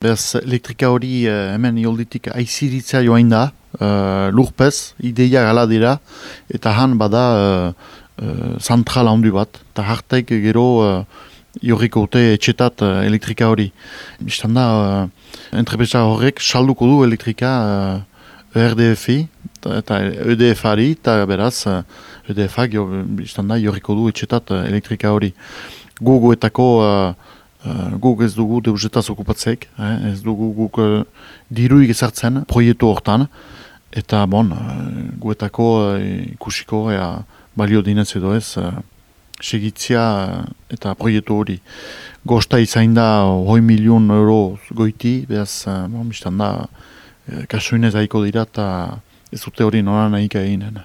Beraz, elektrika hori uh, hemen iolditik aiziritza joain da, uh, lurpez, ideia gala dira, eta han bada uh, uh, zantral bat, eta hartek gero uh, jorriko dute etxetat uh, elektrika hori. Bistan da, uh, horrek salduko du elektrika uh, ERDF-i, eta EDF-ari, eta beraz, uh, EDF-ak jorriko du etxetat uh, elektrika hori. Guguetako Uh, guk ez dugu deusetaz okupatzeik, eh? ez dugu guk uh, diruik ezartzen proiektu hortan, eta bon, uh, guetako uh, ikusiko ea balio dinez edo ez, uh, segitzia eta proiektu hori. Gosta izain da hoi milion euro goiti, behaz, uh, bon, da, uh, kasuinez haiko dira eta ez dute hori nola nahik egin.